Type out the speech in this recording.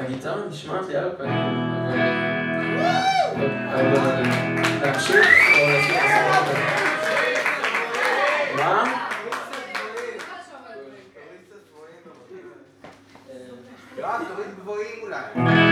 הגיטרה נשמעת לי על הפנים, אבל... להמשיך או להמשיך מה? תוריד גבוהים אולי